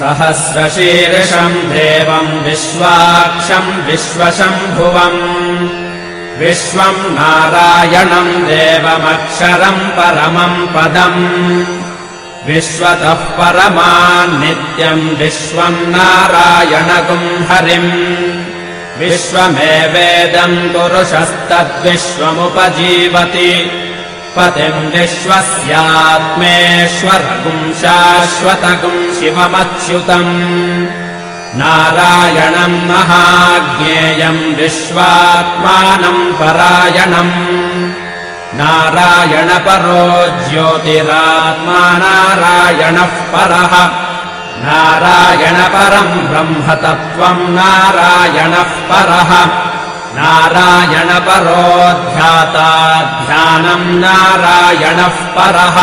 सहस्रशीर्षम् देवम् विश्वाक्षम् विश्वशम्भुवम्। विश्वम् नारायणम् देवमक्षरम् परमम् पदम्। विश्वतः परमान्नित्यम् विश्वम् नारायणगुम् हरिम्। विश्वमेवेदम् पुरुषस्तद्विश्वमुपजीवति पतिम् विश्वस्यात्मेश्वरगुम् शाश्वतगुम् शिवमच्युतम् नारायणम् महाज्ञेयम् विश्वात्मानम् परायणम्। नारायणपरो ज्योतिरात्मा नारायणः परः। नारायणपरम् ब्रह्मतत्त्वम् नारायणः परः नारायणपरोऽध्याता ध्यानम् नारायणः परः।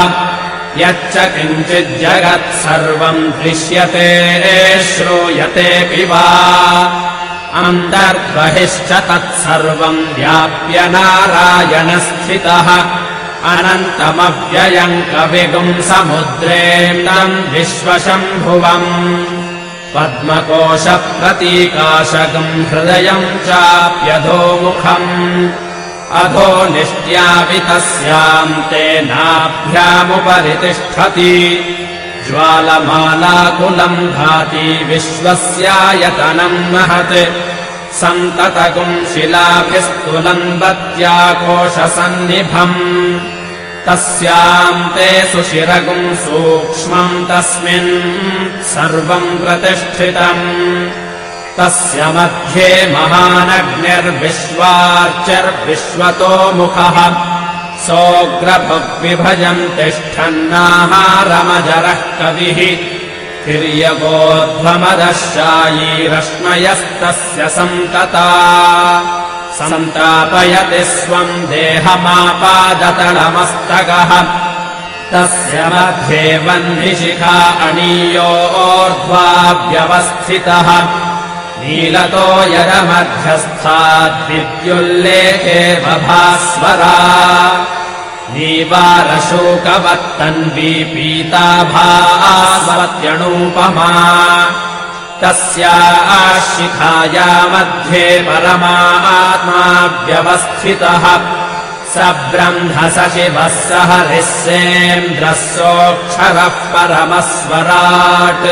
यच्च किञ्चिज्जगत् सर्वम् दृश्यते श्रूयतेऽपि वा अन्तर्बहिश्च तत्सर्वम् व्याप्य नारायणस्थितः अनन्तमव्ययम् कविगुम् समुद्रेन्दम् विश्वशम्भुवम् पद्मकोशप्रतीकाशकम् हृदयम् चाप्यधोमुखम् अधो निष्ट्यापि तस्याम् तेनाभ्यामुपरि तिष्ठति ज्वालमालाकुलम् भाति विश्वस्यायतनम् महत्। सन्ततकुम् शिलाभिस्तुलम्बत्याकोशसन्निभम् तस्याम् ते सुशिरगुम् सूक्ष्मम् तस्मिन् सर्वम् प्रतिष्ठितम्। तस्य मध्ये महानग्निर्विश्वार्चर्विश्वतो मुखः। सोऽग्रभग्विभजम् तिष्ठन्नाहारमजरः कविः। तिर्यगोध्वमदशायीरश्मयस्तस्य सन्तता सन्तापयति स्वम् देहमापादतलमस्तकः। तस्य मध्ये वह्निशिखा अणीयोर्ध्वाव्यवस्थितः नीलतो यदमध्यस्थाद्विद्युल्लेखे बभास्वरा। नीवारशोकवत्तन्वी पीताभास्वत्यणूपमा तस्या शिखाया मध्ये परमा व्यवस्थितः। स ब्रह्मस शिवः स हरिः सोऽक्षरः परमस्वराट्